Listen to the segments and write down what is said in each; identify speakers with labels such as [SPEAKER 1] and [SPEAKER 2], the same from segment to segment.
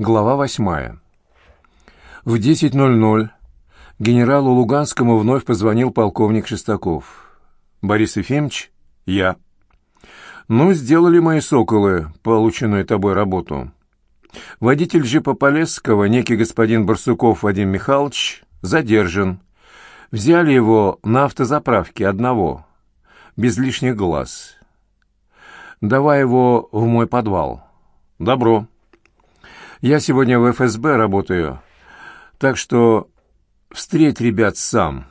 [SPEAKER 1] Глава восьмая. В 10.00 генералу Луганскому вновь позвонил полковник Шестаков. «Борис Ефимович, я». «Ну, сделали мои соколы полученную тобой работу». Водитель джипа Полесского, некий господин Барсуков Вадим Михайлович, задержан. Взяли его на автозаправке одного, без лишних глаз. Давай его в мой подвал. Добро. Я сегодня в ФСБ работаю, так что встреть ребят сам.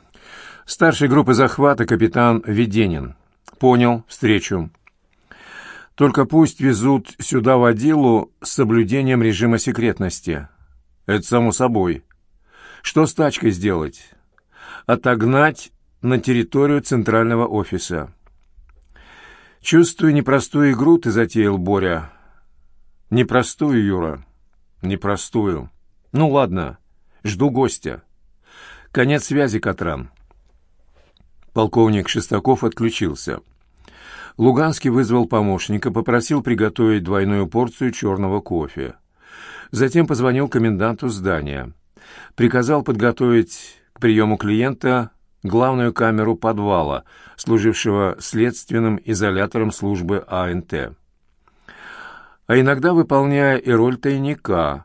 [SPEAKER 1] Старшей группы захвата капитан Веденин. Понял, встречу. Только пусть везут сюда водилу с соблюдением режима секретности. Это само собой. Что с тачкой сделать? Отогнать на территорию центрального офиса. Чувствую, непростую игру ты затеял, Боря. Непростую, Юра. Непростую. Ну ладно, жду гостя. Конец связи, Катран. Полковник Шестаков отключился. Луганский вызвал помощника, попросил приготовить двойную порцию черного кофе. Затем позвонил коменданту здания. Приказал подготовить к приему клиента главную камеру подвала, служившего следственным изолятором службы АНТ а иногда выполняя и роль тайника,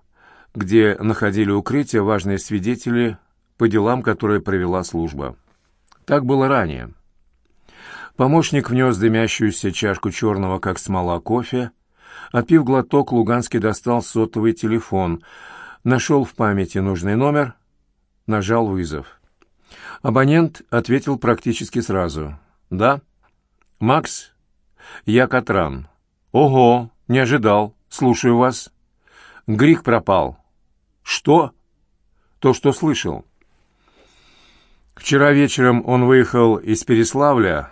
[SPEAKER 1] где находили укрытие важные свидетели по делам, которые провела служба. Так было ранее. Помощник внес дымящуюся чашку черного, как смола, кофе. Отпив глоток, Луганский достал сотовый телефон, нашел в памяти нужный номер, нажал вызов. Абонент ответил практически сразу. «Да?» «Макс?» «Я Катран». «Ого! «Не ожидал. Слушаю вас». «Грик пропал». «Что?» «То, что слышал». Вчера вечером он выехал из Переславля,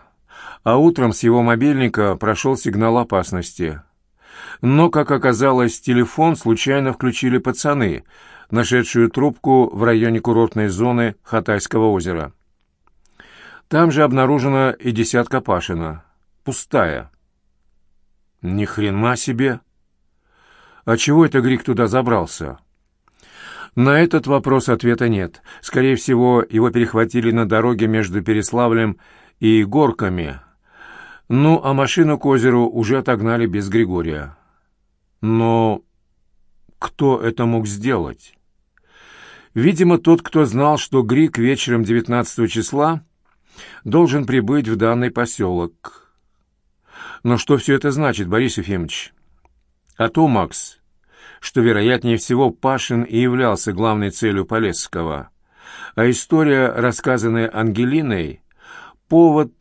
[SPEAKER 1] а утром с его мобильника прошел сигнал опасности. Но, как оказалось, телефон случайно включили пацаны, нашедшую трубку в районе курортной зоны Хатайского озера. Там же обнаружена и десятка Пашина. Пустая. Ни хрена себе! А чего это Грик туда забрался? На этот вопрос ответа нет. Скорее всего, его перехватили на дороге между Переславлем и Горками. Ну, а машину к озеру уже отогнали без Григория. Но кто это мог сделать? Видимо, тот, кто знал, что Грик вечером 19 числа должен прибыть в данный поселок. Но что все это значит, Борис Ефимович? А то, Макс, что, вероятнее всего, Пашин и являлся главной целью Полесского. А история, рассказанная Ангелиной, повод,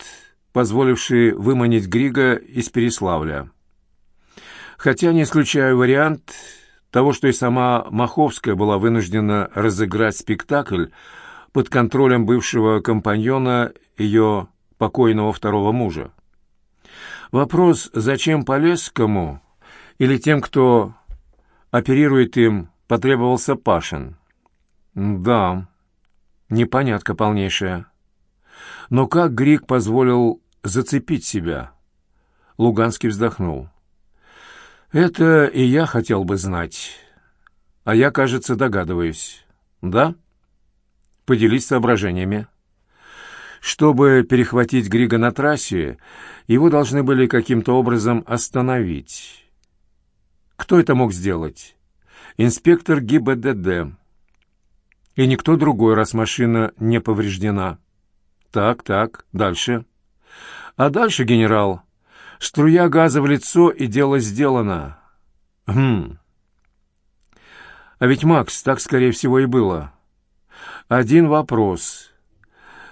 [SPEAKER 1] позволивший выманить Грига из Переславля. Хотя не исключаю вариант того, что и сама Маховская была вынуждена разыграть спектакль под контролем бывшего компаньона ее покойного второго мужа. Вопрос, зачем Полесскому или тем, кто оперирует им, потребовался Пашин. Да, непонятка полнейшая. Но как Грик позволил зацепить себя? Луганский вздохнул. Это и я хотел бы знать. А я, кажется, догадываюсь. Да? Поделись соображениями. Чтобы перехватить Грига на трассе, его должны были каким-то образом остановить. Кто это мог сделать? Инспектор ГИБДД. И никто другой, раз машина не повреждена. Так, так, дальше. А дальше, генерал, струя газа в лицо, и дело сделано. Хм. А ведь, Макс, так, скорее всего, и было. Один вопрос —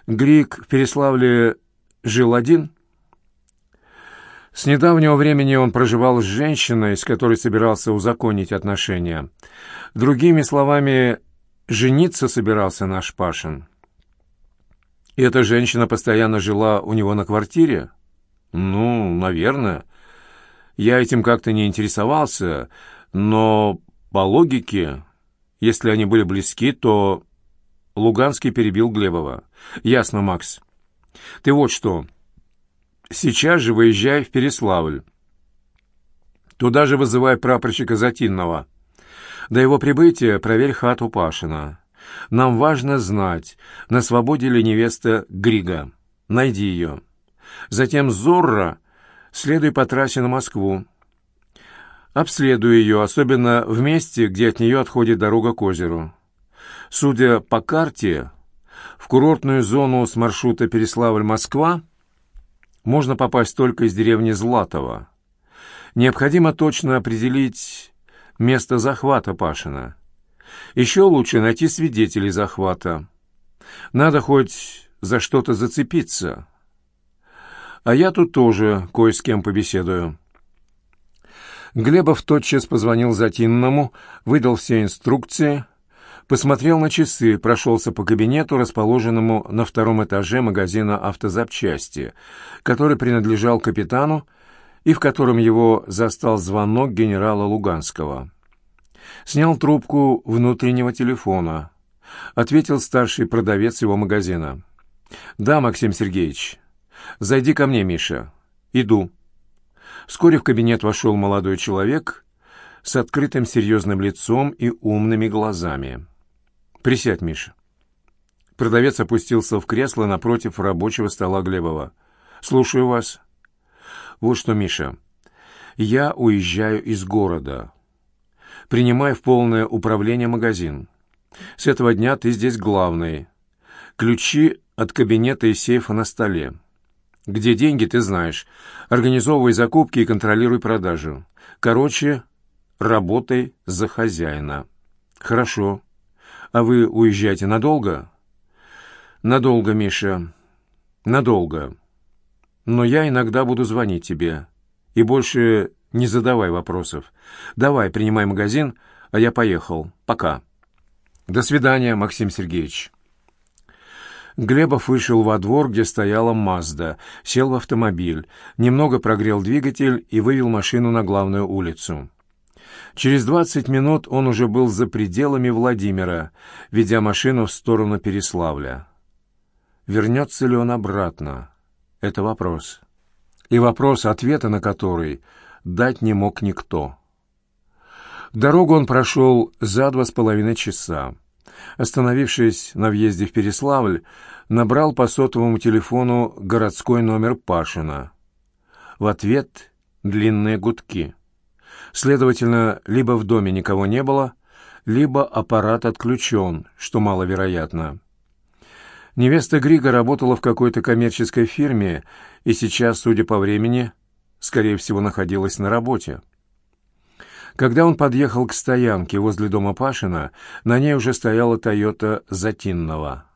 [SPEAKER 1] Грик в Переславле жил один? С недавнего времени он проживал с женщиной, с которой собирался узаконить отношения. Другими словами, жениться собирался наш Пашин. И эта женщина постоянно жила у него на квартире? Ну, наверное. Я этим как-то не интересовался, но по логике, если они были близки, то Луганский перебил Глебова. «Ясно, Макс. Ты вот что. Сейчас же выезжай в Переславль. Туда же вызывай прапорщика Затинного. До его прибытия проверь хату Пашина. Нам важно знать, на свободе ли невеста Грига. Найди ее. Затем Зорро следуй по трассе на Москву. Обследуй ее, особенно в месте, где от нее отходит дорога к озеру. Судя по карте, в курортную зону с маршрута Переславль-Москва можно попасть только из деревни Златова. Необходимо точно определить место захвата Пашина. Еще лучше найти свидетелей захвата. Надо хоть за что-то зацепиться. А я тут тоже кое с кем побеседую. Глебов тотчас позвонил Затинному, выдал все инструкции, посмотрел на часы, прошелся по кабинету, расположенному на втором этаже магазина автозапчасти, который принадлежал капитану и в котором его застал звонок генерала Луганского. Снял трубку внутреннего телефона. Ответил старший продавец его магазина. «Да, Максим Сергеевич. Зайди ко мне, Миша. Иду». Вскоре в кабинет вошел молодой человек с открытым серьезным лицом и умными глазами. «Присядь, Миша». Продавец опустился в кресло напротив рабочего стола Глебова. «Слушаю вас». «Вот что, Миша, я уезжаю из города. Принимай в полное управление магазин. С этого дня ты здесь главный. Ключи от кабинета и сейфа на столе. Где деньги, ты знаешь. Организовывай закупки и контролируй продажу. Короче, работай за хозяина. Хорошо. А вы уезжаете надолго? Надолго, Миша. Надолго. Но я иногда буду звонить тебе. И больше не задавай вопросов. Давай, принимай магазин, а я поехал. Пока. До свидания, Максим Сергеевич. Глебов вышел во двор, где стояла «Мазда», сел в автомобиль, немного прогрел двигатель и вывел машину на главную улицу. Через двадцать минут он уже был за пределами Владимира, ведя машину в сторону Переславля. Вернется ли он обратно? Это вопрос. И вопрос, ответа на который дать не мог никто. Дорогу он прошел за два с половиной часа. Остановившись на въезде в Переславль, набрал по сотовому телефону городской номер Пашина. В ответ длинные гудки. Следовательно, либо в доме никого не было, либо аппарат отключен, что маловероятно. Невеста Грига работала в какой-то коммерческой фирме и сейчас, судя по времени, скорее всего, находилась на работе. Когда он подъехал к стоянке возле дома Пашина, на ней уже стояла «Тойота» Затинного.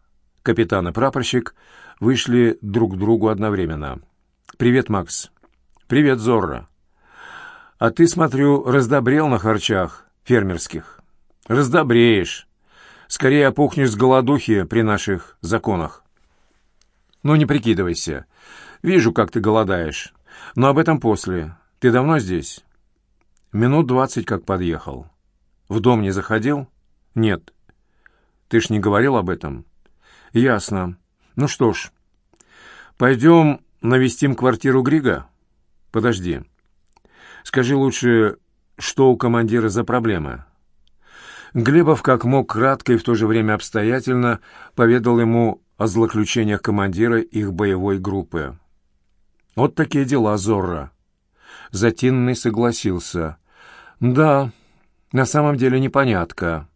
[SPEAKER 1] Капитан и прапорщик вышли друг к другу одновременно. «Привет, Макс». «Привет, Зорро». «А ты, смотрю, раздобрел на харчах фермерских». «Раздобреешь. Скорее опухнешь с голодухи при наших законах». «Ну, не прикидывайся. Вижу, как ты голодаешь. Но об этом после. Ты давно здесь?» Минут двадцать как подъехал. В дом не заходил? Нет. Ты ж не говорил об этом? Ясно. Ну что ж, пойдем навестим квартиру Грига? Подожди. Скажи лучше, что у командира за проблема? Глебов как мог кратко и в то же время обстоятельно поведал ему о злоключениях командира их боевой группы. Вот такие дела, Зорро. Затинный согласился. «Да, на самом деле непонятка.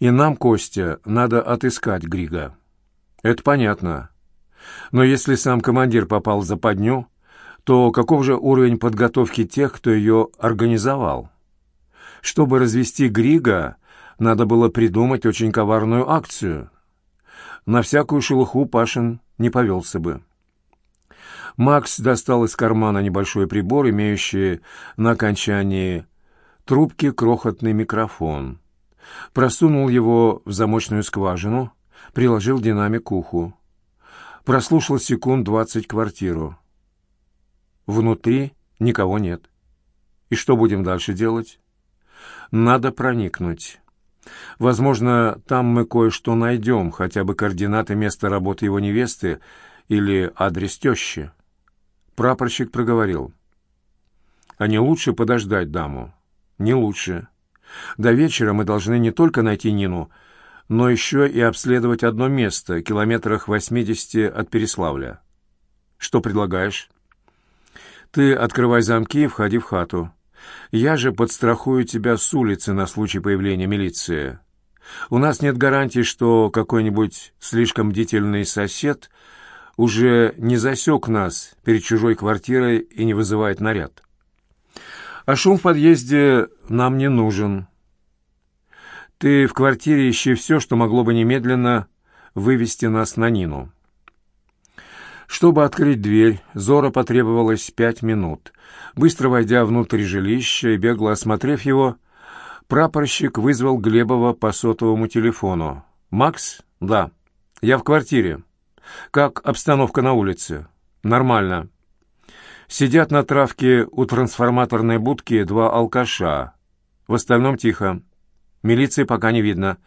[SPEAKER 1] И нам, Костя, надо отыскать Грига. Это понятно. Но если сам командир попал в западню, то каков же уровень подготовки тех, кто ее организовал? Чтобы развести Грига, надо было придумать очень коварную акцию. На всякую шелуху Пашин не повелся бы. Макс достал из кармана небольшой прибор, имеющий на окончании трубки крохотный микрофон. Просунул его в замочную скважину, приложил динамик к уху. Прослушал секунд двадцать квартиру. Внутри никого нет. И что будем дальше делать? Надо проникнуть. Возможно, там мы кое-что найдем, хотя бы координаты места работы его невесты или адрес тещи. Прапорщик проговорил. «А не лучше подождать даму?» «Не лучше. До вечера мы должны не только найти Нину, но еще и обследовать одно место, километрах 80 от Переславля. Что предлагаешь? Ты открывай замки и входи в хату. Я же подстрахую тебя с улицы на случай появления милиции. У нас нет гарантии, что какой-нибудь слишком бдительный сосед уже не засек нас перед чужой квартирой и не вызывает наряд. А шум в подъезде нам не нужен. Ты в квартире ищи все, что могло бы немедленно вывести нас на Нину. Чтобы открыть дверь, Зора потребовалось пять минут. Быстро войдя внутрь жилища и бегло осмотрев его, прапорщик вызвал Глебова по сотовому телефону. «Макс? Да. Я в квартире. Как обстановка на улице?» «Нормально. Сидят на травке у трансформаторной будки два алкаша. В остальном тихо. Милиции пока не видно,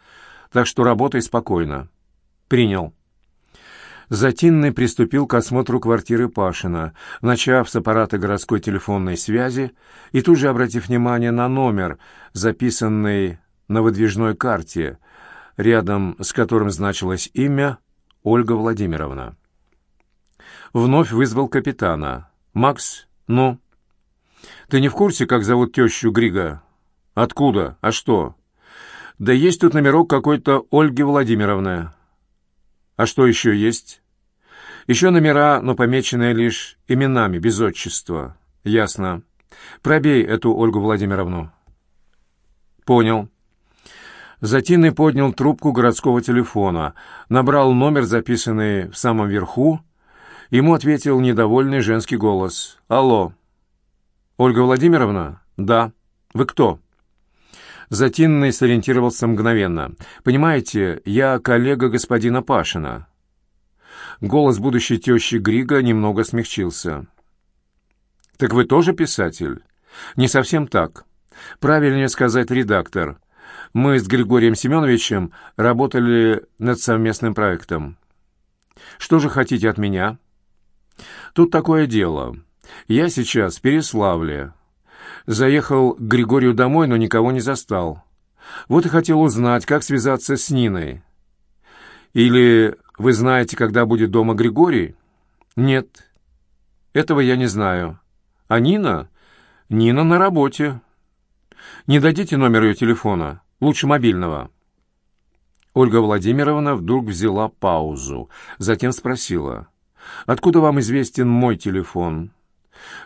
[SPEAKER 1] так что работай спокойно. Принял. Затинный приступил к осмотру квартиры Пашина, начав с аппарата городской телефонной связи и тут же обратив внимание на номер, записанный на выдвижной карте, рядом с которым значилось имя Ольга Владимировна. Вновь вызвал капитана. «Макс, ну?» «Ты не в курсе, как зовут тещу Грига?» «Откуда? А что?» «Да есть тут номерок какой-то Ольги Владимировны». «А что еще есть?» «Еще номера, но помеченные лишь именами, без отчества». «Ясно. Пробей эту Ольгу Владимировну». «Понял». Затинный поднял трубку городского телефона, набрал номер, записанный в самом верху, Ему ответил недовольный женский голос. «Алло». «Ольга Владимировна?» «Да». «Вы кто?» Затинный сориентировался мгновенно. «Понимаете, я коллега господина Пашина». Голос будущей тещи Грига немного смягчился. «Так вы тоже писатель?» «Не совсем так. Правильнее сказать редактор. Мы с Григорием Семеновичем работали над совместным проектом». «Что же хотите от меня?» Тут такое дело. Я сейчас в Переславле. Заехал к Григорию домой, но никого не застал. Вот и хотел узнать, как связаться с Ниной. Или вы знаете, когда будет дома Григорий? Нет. Этого я не знаю. А Нина? Нина на работе. Не дадите номер ее телефона? Лучше мобильного. Ольга Владимировна вдруг взяла паузу, затем спросила. Откуда вам известен мой телефон?»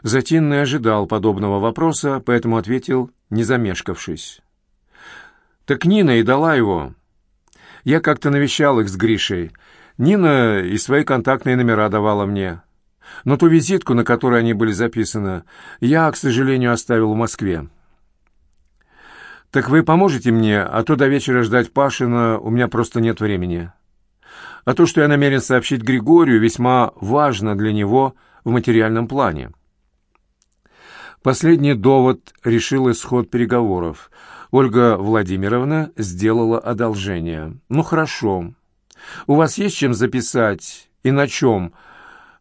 [SPEAKER 1] Затинный ожидал подобного вопроса, поэтому ответил, не замешкавшись. «Так Нина и дала его. Я как-то навещал их с Гришей. Нина и свои контактные номера давала мне. Но ту визитку, на которой они были записаны, я, к сожалению, оставил в Москве. «Так вы поможете мне, а то до вечера ждать Пашина у меня просто нет времени» а то, что я намерен сообщить Григорию, весьма важно для него в материальном плане. Последний довод решил исход переговоров. Ольга Владимировна сделала одолжение. «Ну, хорошо. У вас есть чем записать и на чем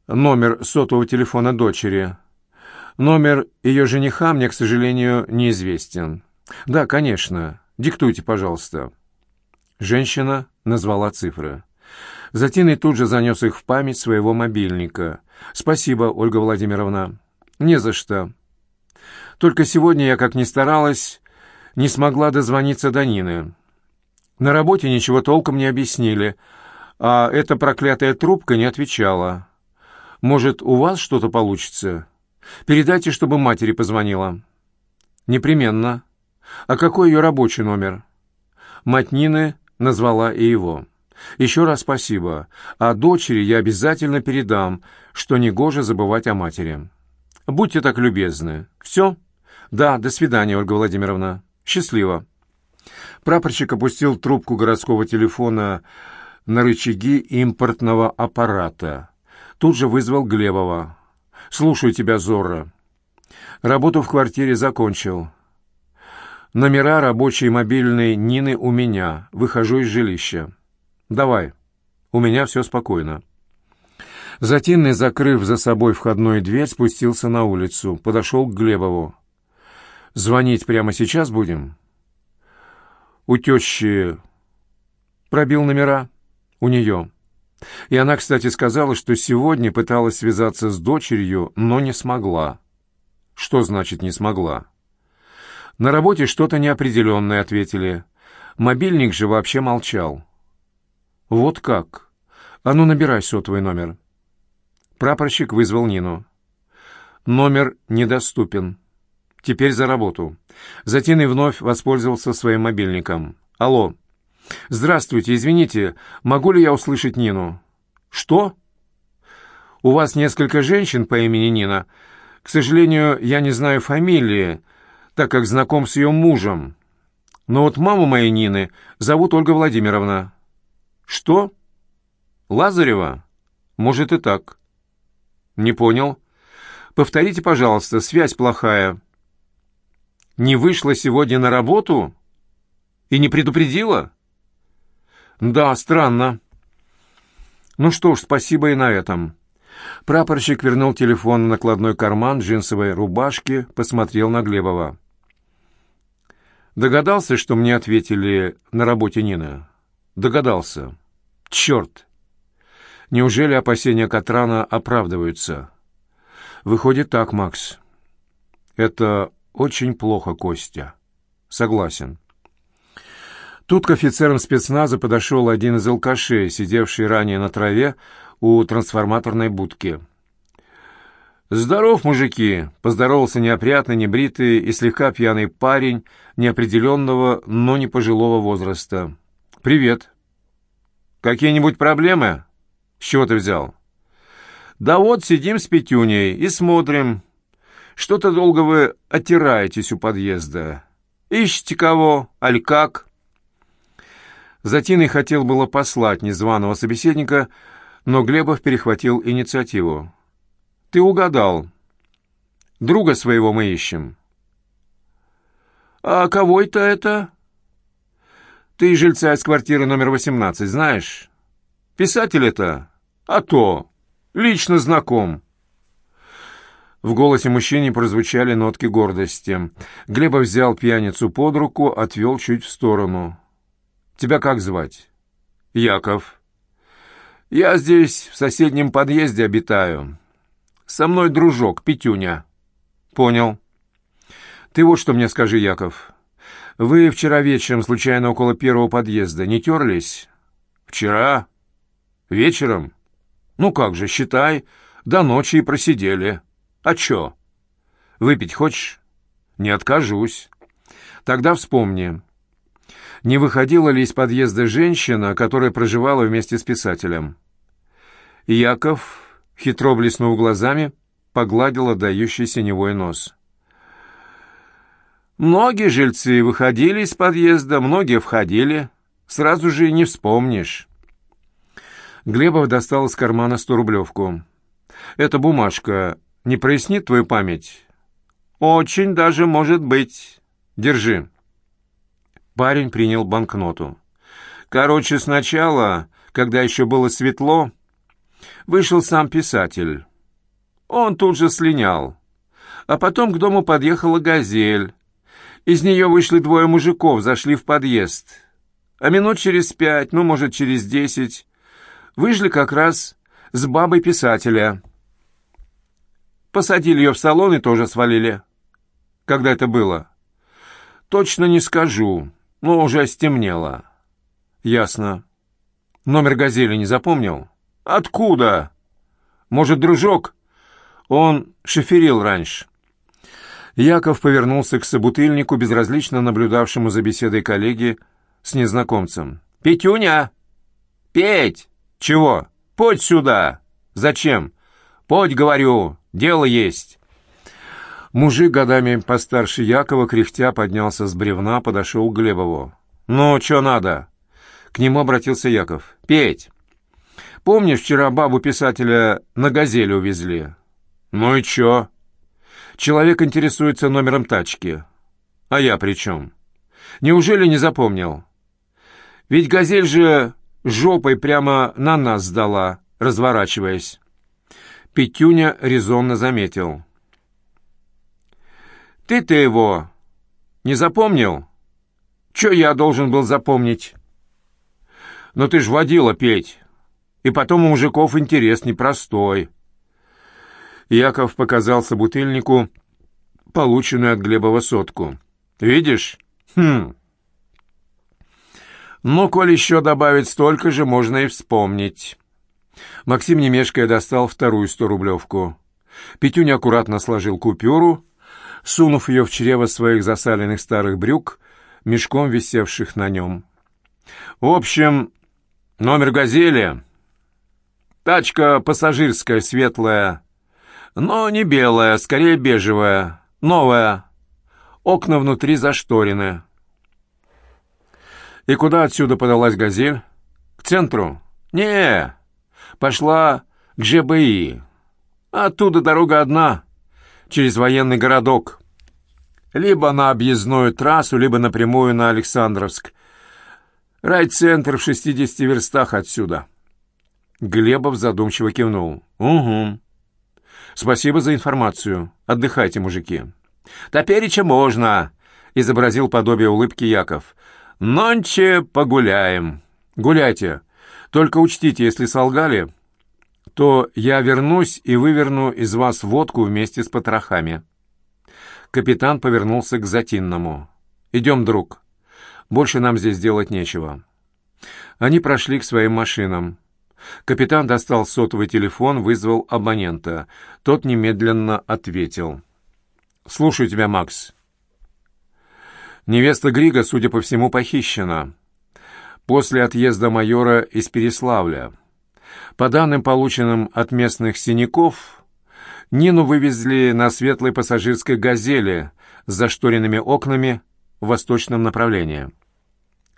[SPEAKER 1] номер сотового телефона дочери? Номер ее жениха мне, к сожалению, неизвестен». «Да, конечно. Диктуйте, пожалуйста». Женщина назвала цифры. Затем тут же занес их в память своего мобильника. «Спасибо, Ольга Владимировна». «Не за что. Только сегодня я, как ни старалась, не смогла дозвониться до Нины. На работе ничего толком не объяснили, а эта проклятая трубка не отвечала. Может, у вас что-то получится? Передайте, чтобы матери позвонила». «Непременно. А какой ее рабочий номер?» Мать Нины назвала и его. Еще раз спасибо. А дочери я обязательно передам, что негоже забывать о матери. Будьте так любезны. Все? Да, до свидания, Ольга Владимировна. Счастливо. Прапорщик опустил трубку городского телефона на рычаги импортного аппарата. Тут же вызвал Глебова. «Слушаю тебя, Зорро. Работу в квартире закончил. Номера рабочей мобильной Нины у меня. Выхожу из жилища». «Давай. У меня все спокойно». Затинный, закрыв за собой входную дверь, спустился на улицу, подошел к Глебову. «Звонить прямо сейчас будем?» У тещи пробил номера. У нее. И она, кстати, сказала, что сегодня пыталась связаться с дочерью, но не смогла. Что значит «не смогла»? На работе что-то неопределенное, ответили. Мобильник же вообще молчал. Вот как? А ну, набирай сотовый номер. Прапорщик вызвал Нину. Номер недоступен. Теперь за работу. Затин и вновь воспользовался своим мобильником. Алло. «Здравствуйте, извините, могу ли я услышать Нину?» «Что?» «У вас несколько женщин по имени Нина. К сожалению, я не знаю фамилии, так как знаком с ее мужем. Но вот маму моей Нины зовут Ольга Владимировна». «Что?» «Лазарева? Может и так». «Не понял. Повторите, пожалуйста, связь плохая». «Не вышла сегодня на работу? И не предупредила?» «Да, странно». «Ну что ж, спасибо и на этом». Прапорщик вернул телефон в накладной карман джинсовой рубашки, посмотрел на Глебова. «Догадался, что мне ответили на работе Нина?» «Догадался. Черт! Неужели опасения Катрана оправдываются?» «Выходит так, Макс. Это очень плохо, Костя. Согласен». Тут к офицерам спецназа подошел один из алкашей, сидевший ранее на траве у трансформаторной будки. «Здоров, мужики!» — поздоровался неопрятный, небритый и слегка пьяный парень неопределенного, но не пожилого возраста. «Привет!» «Какие-нибудь проблемы?» «С чего ты взял?» «Да вот, сидим с Петюней и смотрим. Что-то долго вы оттираетесь у подъезда. Ищете кого? Аль как?» Затиной хотел было послать незваного собеседника, но Глебов перехватил инициативу. «Ты угадал. Друга своего мы ищем». «А кого это это?» «Ты жильца из квартиры номер 18, знаешь? Писатель это? А то. Лично знаком». В голосе мужчины прозвучали нотки гордости. Глебов взял пьяницу под руку, отвел чуть в сторону. Тебя как звать? Яков. Я здесь, в соседнем подъезде обитаю. Со мной дружок, Петюня. Понял. Ты вот что мне скажи, Яков. Вы вчера вечером, случайно около первого подъезда, не терлись? Вчера? Вечером? Ну как же, считай, до ночи и просидели. А чё? Выпить хочешь? Не откажусь. Тогда вспомни не выходила ли из подъезда женщина, которая проживала вместе с писателем. Яков, хитро блеснув глазами, погладил отдающий синевой нос. «Многие жильцы выходили из подъезда, многие входили. Сразу же не вспомнишь». Глебов достал из кармана сторублевку. «Эта бумажка не прояснит твою память?» «Очень даже может быть. Держи». Парень принял банкноту. Короче, сначала, когда еще было светло, вышел сам писатель. Он тут же слинял. А потом к дому подъехала «Газель». Из нее вышли двое мужиков, зашли в подъезд. А минут через пять, ну, может, через десять, вышли как раз с бабой писателя. Посадили ее в салон и тоже свалили. Когда это было? Точно не скажу. Ну, уже стемнело. Ясно. Номер «Газели» не запомнил? Откуда? Может, дружок? Он шоферил раньше. Яков повернулся к собутыльнику, безразлично наблюдавшему за беседой коллеги с незнакомцем. «Петюня! Петь! Чего? Подь сюда! Зачем? Подь, говорю, дело есть!» Мужик, годами постарше Якова, кряхтя, поднялся с бревна, подошел к Глебову. «Ну, что надо?» К нему обратился Яков. «Петь, помнишь, вчера бабу писателя на «Газели» увезли?» «Ну и чё?» «Человек интересуется номером тачки». «А я при чем?» «Неужели не запомнил?» «Ведь «Газель» же жопой прямо на нас сдала, разворачиваясь». Петюня резонно заметил. Ты-то его не запомнил? Че я должен был запомнить? Но ты ж водила петь. И потом у мужиков интерес непростой. Яков показал собутыльнику полученную от Глебова сотку. «Видишь? Хм. Ну, коль еще добавить столько же, можно и вспомнить». Максим, не мешкая, достал вторую сторублевку. Петюня аккуратно сложил купюру, сунув ее в чрево своих засаленных старых брюк, мешком висевших на нем. «В общем, номер «Газели». Тачка пассажирская, светлая, но не белая, скорее бежевая, новая. Окна внутри зашторены. И куда отсюда подалась «Газель»? К центру? не пошла к ЖБИ. Оттуда дорога одна, через военный городок. Либо на объездную трассу, либо напрямую на Александровск. Райцентр в 60 верстах отсюда. Глебов задумчиво кивнул. «Угу. Спасибо за информацию. Отдыхайте, мужики». «Топереча можно», — изобразил подобие улыбки Яков. «Нонче погуляем». «Гуляйте. Только учтите, если солгали, то я вернусь и выверну из вас водку вместе с потрохами». Капитан повернулся к Затинному. «Идем, друг. Больше нам здесь делать нечего». Они прошли к своим машинам. Капитан достал сотовый телефон, вызвал абонента. Тот немедленно ответил. «Слушаю тебя, Макс». Невеста Грига, судя по всему, похищена. После отъезда майора из Переславля. По данным, полученным от местных синяков, Нину вывезли на светлой пассажирской «Газели» с зашторенными окнами в восточном направлении.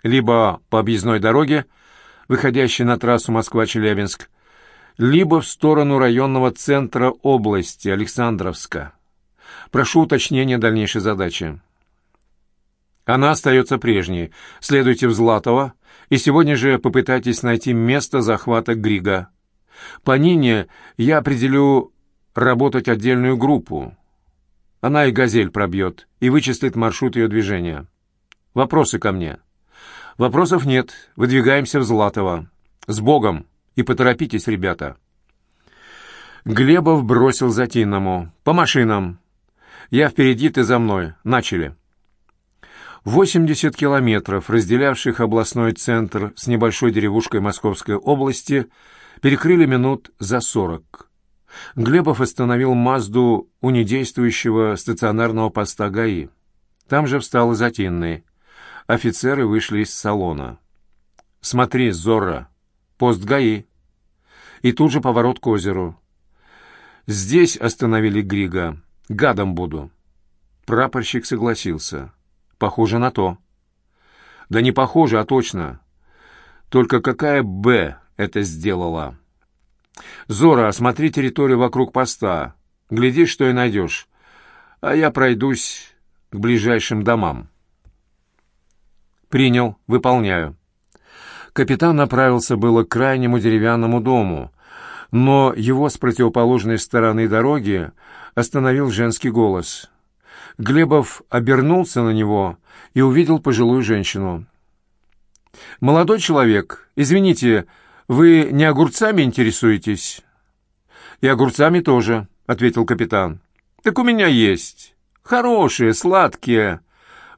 [SPEAKER 1] Либо по объездной дороге, выходящей на трассу Москва-Челябинск, либо в сторону районного центра области Александровска. Прошу уточнения дальнейшей задачи. Она остается прежней. Следуйте в Златово и сегодня же попытайтесь найти место захвата Грига. По Нине я определю работать отдельную группу. Она и «Газель» пробьет и вычислит маршрут ее движения. Вопросы ко мне? Вопросов нет. Выдвигаемся в Златово. С Богом! И поторопитесь, ребята. Глебов бросил Затинному. По машинам. Я впереди, ты за мной. Начали. 80 километров, разделявших областной центр с небольшой деревушкой Московской области, перекрыли минут за 40. Глебов остановил Мазду у недействующего стационарного поста ГАИ. Там же встал и Затинный. Офицеры вышли из салона. «Смотри, Зорро, пост ГАИ». И тут же поворот к озеру. Здесь остановили Грига. Гадом буду. Прапорщик согласился. Похоже на то. Да не похоже, а точно. Только какая «Б» это сделала? Зора, осмотри территорию вокруг поста. Гляди, что и найдешь. А я пройдусь к ближайшим домам. Принял, выполняю. Капитан направился было к крайнему деревянному дому, но его с противоположной стороны дороги остановил женский голос. Глебов обернулся на него и увидел пожилую женщину. «Молодой человек, извините, вы не огурцами интересуетесь?» «И огурцами тоже», — ответил капитан. «Так у меня есть. Хорошие, сладкие.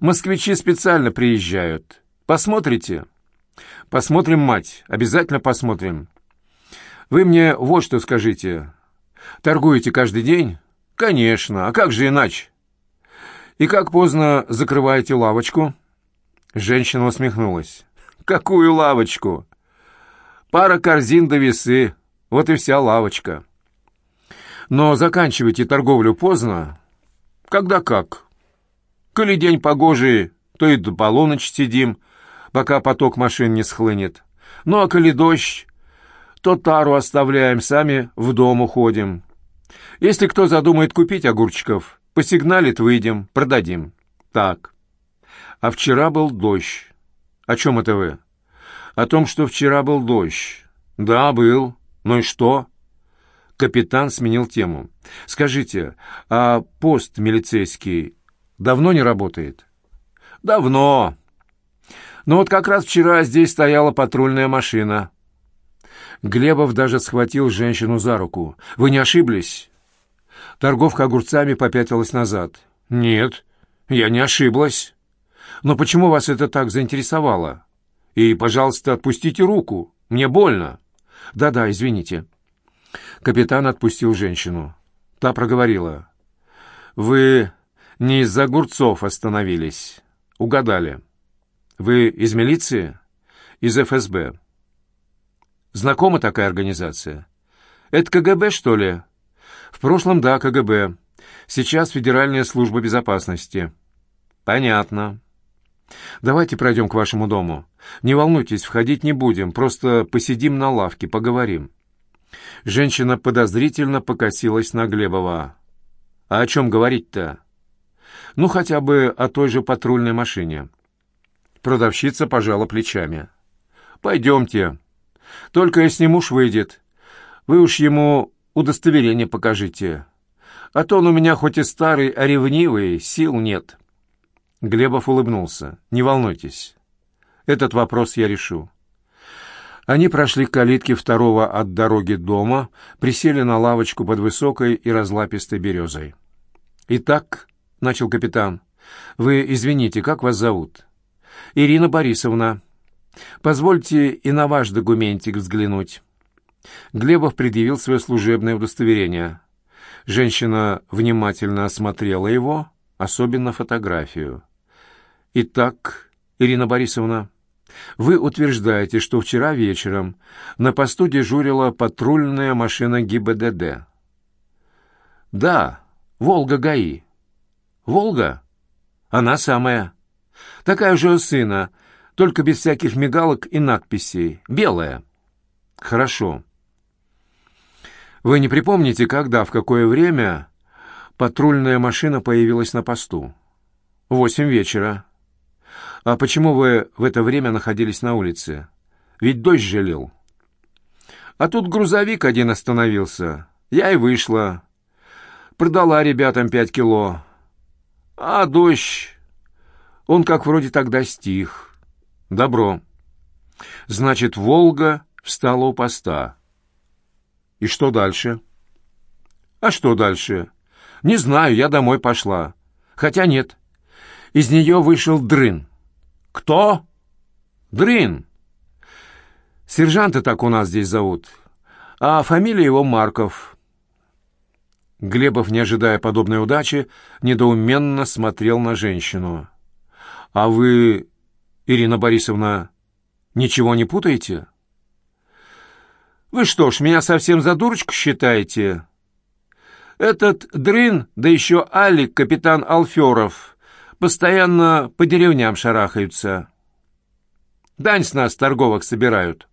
[SPEAKER 1] Москвичи специально приезжают. Посмотрите?» «Посмотрим, мать, обязательно посмотрим. Вы мне вот что скажите. Торгуете каждый день?» «Конечно, а как же иначе?» «И как поздно закрываете лавочку?» Женщина усмехнулась. «Какую лавочку? Пара корзин до весы. Вот и вся лавочка. Но заканчивайте торговлю поздно. Когда как. Коли день погожий, то и до полуночи сидим, пока поток машин не схлынет. Ну а коли дождь, то тару оставляем, сами в дом уходим. Если кто задумает купить огурчиков, посигналит, выйдем, продадим. Так. А вчера был дождь. О чем это вы? О том, что вчера был дождь. Да, был. Ну и что? Капитан сменил тему. Скажите, а пост милицейский давно не работает? Давно. Но вот как раз вчера здесь стояла патрульная машина. Глебов даже схватил женщину за руку. «Вы не ошиблись?» Торговка огурцами попятилась назад. «Нет, я не ошиблась. Но почему вас это так заинтересовало? И, пожалуйста, отпустите руку. Мне больно». «Да-да, извините». Капитан отпустил женщину. Та проговорила. «Вы не из-за огурцов остановились. Угадали. Вы из милиции? Из ФСБ. Знакома такая организация? Это КГБ, что ли? В прошлом, да, КГБ. Сейчас Федеральная служба безопасности. Понятно. Давайте пройдем к вашему дому. Не волнуйтесь, входить не будем, просто посидим на лавке, поговорим. Женщина подозрительно покосилась на Глебова. А о чем говорить-то? Ну, хотя бы о той же патрульной машине. Продавщица пожала плечами. «Пойдемте. Только если муж выйдет, вы уж ему удостоверение покажите. А то он у меня хоть и старый, а ревнивый, сил нет». Глебов улыбнулся. «Не волнуйтесь. Этот вопрос я решу». Они прошли к калитке второго от дороги дома, присели на лавочку под высокой и разлапистой березой. «Итак», — начал капитан, — «вы извините, как вас зовут?» «Ирина Борисовна, позвольте и на ваш документик взглянуть». Глебов предъявил свое служебное удостоверение. Женщина внимательно осмотрела его, особенно фотографию. «Итак, Ирина Борисовна, вы утверждаете, что вчера вечером на посту дежурила патрульная машина ГИБДД?» «Да, Волга-ГАИ». «Волга? Она самая». Такая же у сына, только без всяких мигалок и надписей. Белая. Хорошо. Вы не припомните, когда, в какое время патрульная машина появилась на посту? Восемь вечера. А почему вы в это время находились на улице? Ведь дождь жалел. А тут грузовик один остановился. Я и вышла. Продала ребятам пять кило. А дождь он как вроде тогда стих. Добро. Значит, Волга встала у поста. И что дальше? А что дальше? Не знаю, я домой пошла. Хотя нет. Из нее вышел Дрын. Кто? Дрын. Сержанта так у нас здесь зовут. А фамилия его Марков. Глебов, не ожидая подобной удачи, недоуменно смотрел на женщину. «А вы, Ирина Борисовна, ничего не путаете?» «Вы что ж, меня совсем за дурочку считаете?» «Этот Дрын, да еще Алик, капитан Алферов, постоянно по деревням шарахаются. Дань с нас торговок собирают».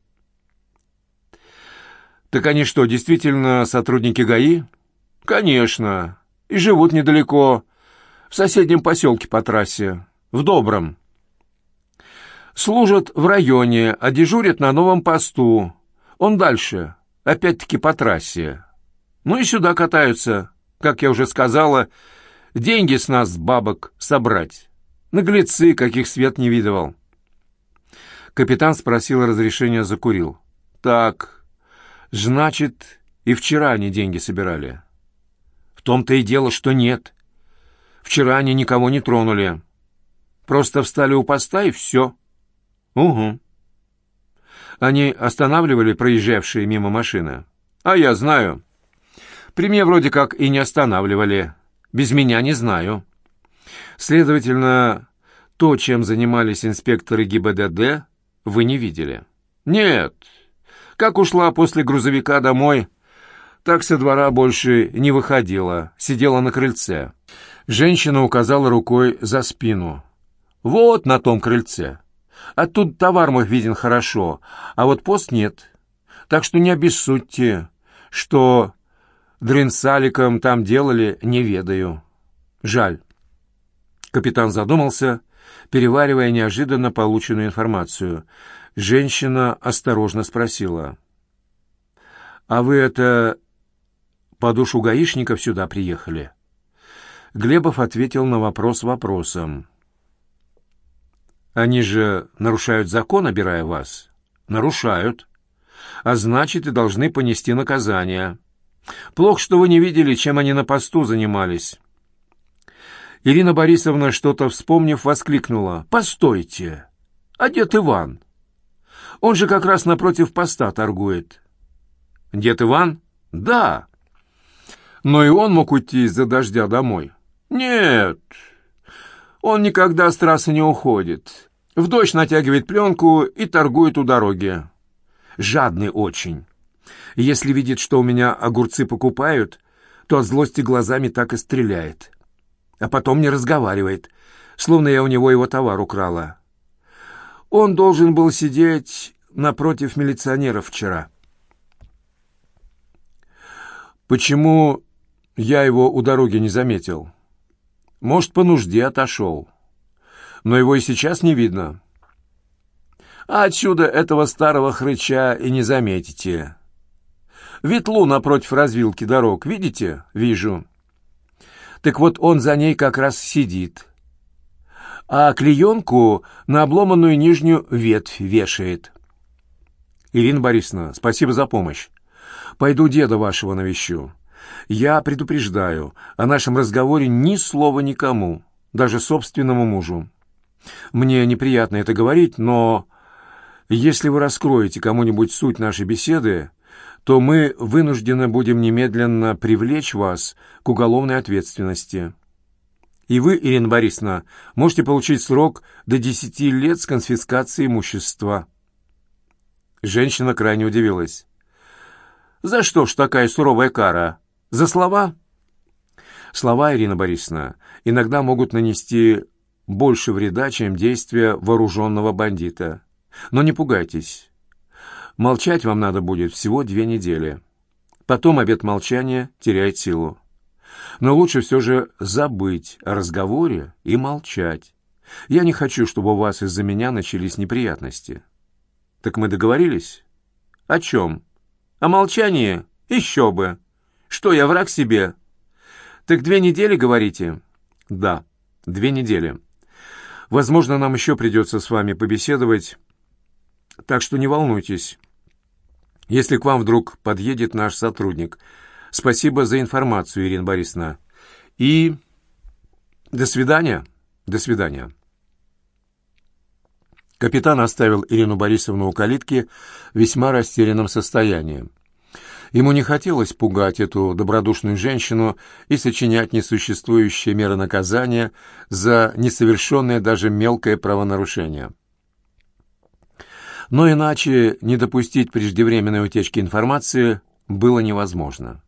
[SPEAKER 1] «Так они что, действительно сотрудники ГАИ?» «Конечно. И живут недалеко, в соседнем поселке по трассе в Добром. Служат в районе, а дежурят на новом посту. Он дальше, опять-таки по трассе. Ну и сюда катаются, как я уже сказала, деньги с нас, бабок, собрать. Наглецы, каких свет не видывал. Капитан спросил разрешения, закурил. «Так, значит, и вчера они деньги собирали?» «В том-то и дело, что нет. Вчера они никого не тронули». Просто встали у поста и все. Угу. Они останавливали проезжавшие мимо машины. А я знаю. При мне вроде как и не останавливали. Без меня не знаю. Следовательно, то, чем занимались инспекторы ГИБДД, вы не видели. Нет. Как ушла после грузовика домой, так со двора больше не выходила, сидела на крыльце. Женщина указала рукой за спину. Вот на том крыльце. Оттуда товар мой виден хорошо, а вот пост нет. Так что не обессудьте, что дрын с Аликом там делали, не ведаю. Жаль. Капитан задумался, переваривая неожиданно полученную информацию. Женщина осторожно спросила. «А вы это по душу гаишников сюда приехали?» Глебов ответил на вопрос вопросом. Они же нарушают закон, обирая вас. Нарушают. А значит, и должны понести наказание. Плохо, что вы не видели, чем они на посту занимались. Ирина Борисовна, что-то вспомнив, воскликнула. «Постойте! А дед Иван? Он же как раз напротив поста торгует». «Дед Иван?» «Да». «Но и он мог уйти из-за дождя домой». «Нет, он никогда с трассы не уходит. В дождь натягивает пленку и торгует у дороги. Жадный очень. Если видит, что у меня огурцы покупают, то от злости глазами так и стреляет» а потом не разговаривает, словно я у него его товар украла. Он должен был сидеть напротив милиционеров вчера. Почему я его у дороги не заметил? Может, по нужде отошел. Но его и сейчас не видно. А отсюда этого старого хрыча и не заметите. Ветлу напротив развилки дорог, видите? Вижу. Так вот он за ней как раз сидит. А клеенку на обломанную нижнюю ветвь вешает. Ирина Борисовна, спасибо за помощь. Пойду деда вашего навещу. Я предупреждаю, о нашем разговоре ни слова никому, даже собственному мужу. Мне неприятно это говорить, но если вы раскроете кому-нибудь суть нашей беседы, то мы вынуждены будем немедленно привлечь вас к уголовной ответственности. И вы, Ирина Борисовна, можете получить срок до десяти лет с конфискацией имущества». Женщина крайне удивилась. «За что ж такая суровая кара? За слова?» Слова, Ирина Борисовна, иногда могут нанести больше вреда, чем действия вооруженного бандита. Но не пугайтесь. Молчать вам надо будет всего две недели. Потом обет молчания теряет силу. Но лучше все же забыть о разговоре и молчать. Я не хочу, чтобы у вас из-за меня начались неприятности. Так мы договорились? О чем? О молчании? Еще бы. Что, я враг себе? Так две недели, говорите? Да, две недели. Возможно, нам еще придется с вами побеседовать, так что не волнуйтесь если к вам вдруг подъедет наш сотрудник. Спасибо за информацию, Ирина Борисовна. И до свидания. До свидания. Капитан оставил Ирину Борисовну у калитки в весьма растерянном состоянии. Ему не хотелось пугать эту добродушную женщину и сочинять несуществующие меры наказания за несовершенное даже мелкое правонарушение но иначе не допустить преждевременной утечки информации было невозможно.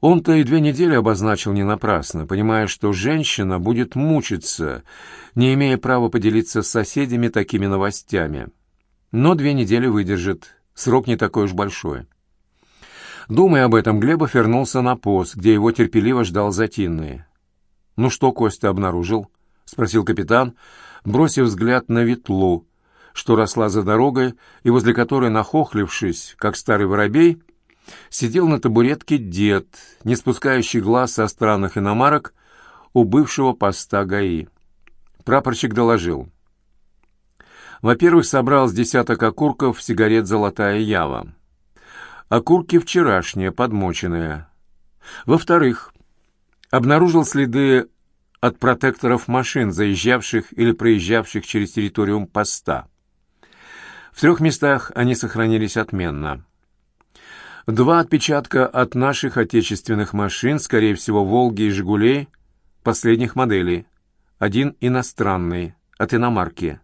[SPEAKER 1] Он-то и две недели обозначил не напрасно, понимая, что женщина будет мучиться, не имея права поделиться с соседями такими новостями. Но две недели выдержит, срок не такой уж большой. Думая об этом, Глебов вернулся на пост, где его терпеливо ждал Затинный. «Ну что Костя обнаружил?» — спросил капитан, бросив взгляд на ветлу, что росла за дорогой и возле которой, нахохлившись, как старый воробей, сидел на табуретке дед, не спускающий глаз со странных иномарок у бывшего поста ГАИ. Прапорщик доложил. Во-первых, собрал с десяток окурков сигарет «Золотая Ява». Окурки вчерашние, подмоченные. Во-вторых, обнаружил следы от протекторов машин, заезжавших или проезжавших через территорию поста. В трех местах они сохранились отменно. Два отпечатка от наших отечественных машин, скорее всего, «Волги» и «Жигулей», последних моделей. Один иностранный, от иномарки.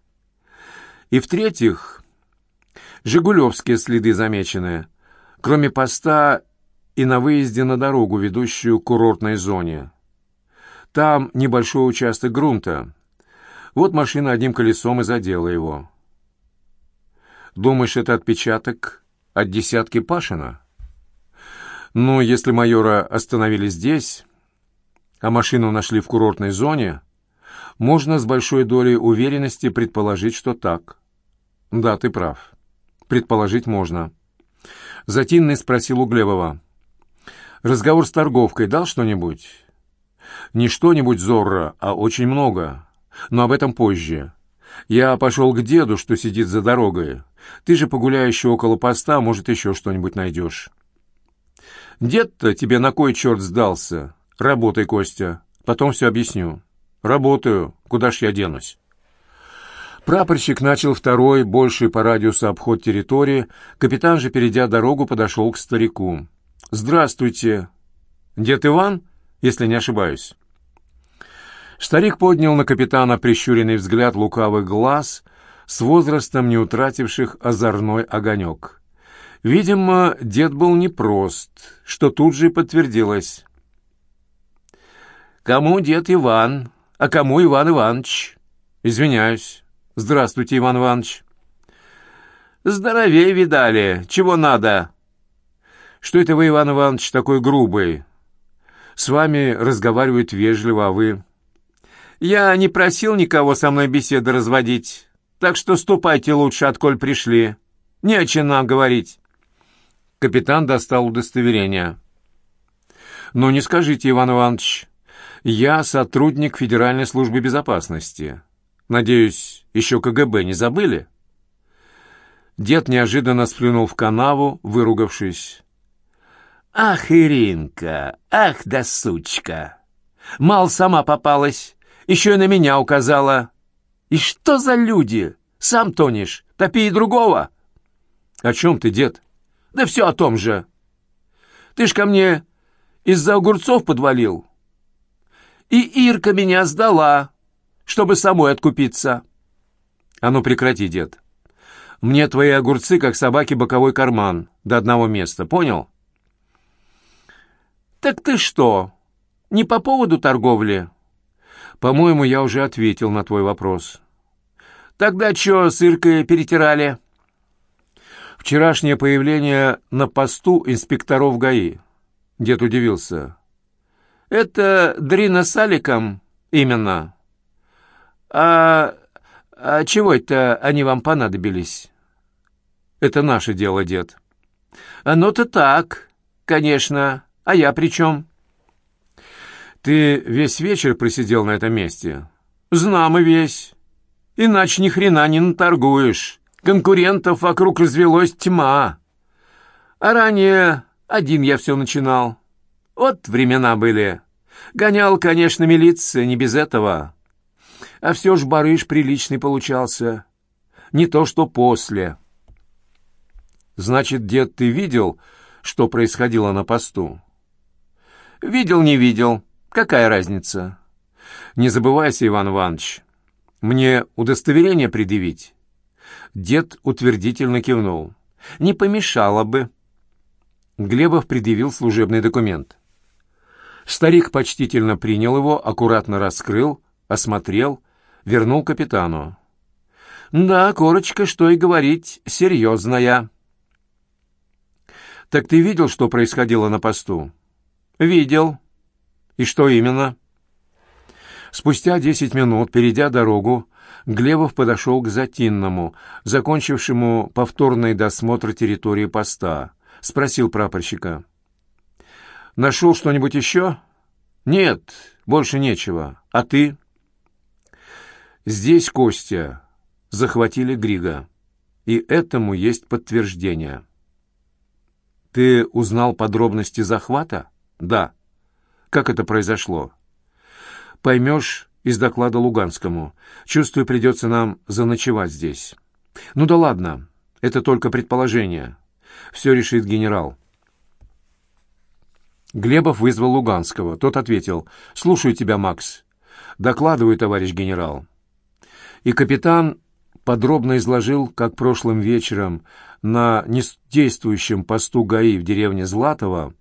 [SPEAKER 1] И в-третьих, «Жигулевские» следы замечены, кроме поста и на выезде на дорогу, ведущую к курортной зоне. Там небольшой участок грунта. Вот машина одним колесом и задела его. Думаешь, это отпечаток от десятки Пашина? Ну, если майора остановили здесь, а машину нашли в курортной зоне, можно с большой долей уверенности предположить, что так. Да, ты прав. Предположить можно. Затинный спросил у Глебова. Разговор с торговкой дал что-нибудь? Не что-нибудь, Зорро, а очень много. Но об этом позже. Я пошел к деду, что сидит за дорогой. Ты же погуляющий около поста, может, еще что-нибудь найдешь. Дед-то тебе на кой черт сдался? Работай, Костя. Потом все объясню. Работаю. Куда ж я денусь? Прапорщик начал второй, больший по радиусу обход территории. Капитан же, перейдя дорогу, подошел к старику. «Здравствуйте. Дед Иван, если не ошибаюсь?» Старик поднял на капитана прищуренный взгляд лукавых глаз, с возрастом не утративших озорной огонек. Видимо, дед был непрост, что тут же подтвердилось. «Кому дед Иван, а кому Иван Иванович?» «Извиняюсь. Здравствуйте, Иван Иванович». «Здоровее видали. Чего надо?» «Что это вы, Иван Иванович, такой грубый? С вами разговаривают вежливо, а вы...» Я не просил никого со мной беседы разводить, так что ступайте лучше, отколь пришли. Не о чем нам говорить». Капитан достал удостоверение. «Ну, не скажите, Иван Иванович, я сотрудник Федеральной службы безопасности. Надеюсь, еще КГБ не забыли?» Дед неожиданно сплюнул в канаву, выругавшись. «Ах, Иринка! Ах да сучка! Мал сама попалась!» Еще и на меня указала. И что за люди? Сам тонешь. Топи и другого. О чем ты, дед? Да все о том же. Ты ж ко мне из-за огурцов подвалил. И Ирка меня сдала, чтобы самой откупиться. А ну прекрати, дед. Мне твои огурцы, как собаки, боковой карман, до одного места, понял? Так ты что, не по поводу торговли? По-моему, я уже ответил на твой вопрос. Тогда что с Иркой перетирали? Вчерашнее появление на посту инспекторов ГАИ. Дед удивился. Это Дрина с Аликом? Именно. А, а чего это они вам понадобились? Это наше дело, дед. Оно-то так, конечно. А я при чем? Ты весь вечер просидел на этом месте? Знамо весь. Иначе ни хрена не наторгуешь. Конкурентов вокруг развелось тьма. А ранее один я все начинал. Вот времена были. Гонял, конечно, милиция, не без этого. А все ж барыш приличный получался. Не то, что после. Значит, дед, ты видел, что происходило на посту? Видел, не видел. Какая разница? Не забывайся, Иван Иванович. Мне удостоверение предъявить?» Дед утвердительно кивнул. «Не помешало бы». Глебов предъявил служебный документ. Старик почтительно принял его, аккуратно раскрыл, осмотрел, вернул капитану. «Да, корочка, что и говорить, серьезная». «Так ты видел, что происходило на посту?» «Видел. «И что именно?» Спустя десять минут, перейдя дорогу, Глебов подошел к Затинному, закончившему повторный досмотр территории поста. Спросил прапорщика. «Нашел что-нибудь еще?» «Нет, больше нечего. А ты?» «Здесь, Костя, захватили Грига, и этому есть подтверждение». «Ты узнал подробности захвата?» «Да». Как это произошло? Поймешь из доклада Луганскому. Чувствую, придется нам заночевать здесь. Ну да ладно, это только предположение. Все решит генерал. Глебов вызвал Луганского. Тот ответил, «Слушаю тебя, Макс». «Докладываю, товарищ генерал». И капитан подробно изложил, как прошлым вечером на недействующем посту ГАИ в деревне Златово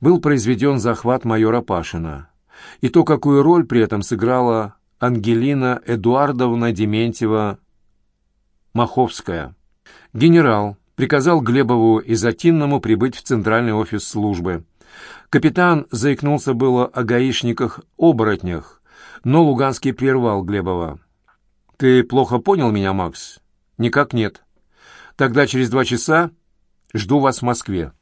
[SPEAKER 1] был произведен захват майора Пашина, и то, какую роль при этом сыграла Ангелина Эдуардовна Дементьева-Маховская. Генерал приказал Глебову и Затинному прибыть в центральный офис службы. Капитан заикнулся было о гаишниках-оборотнях, но Луганский прервал Глебова. «Ты плохо понял меня, Макс?» «Никак нет. Тогда через два часа жду вас в Москве».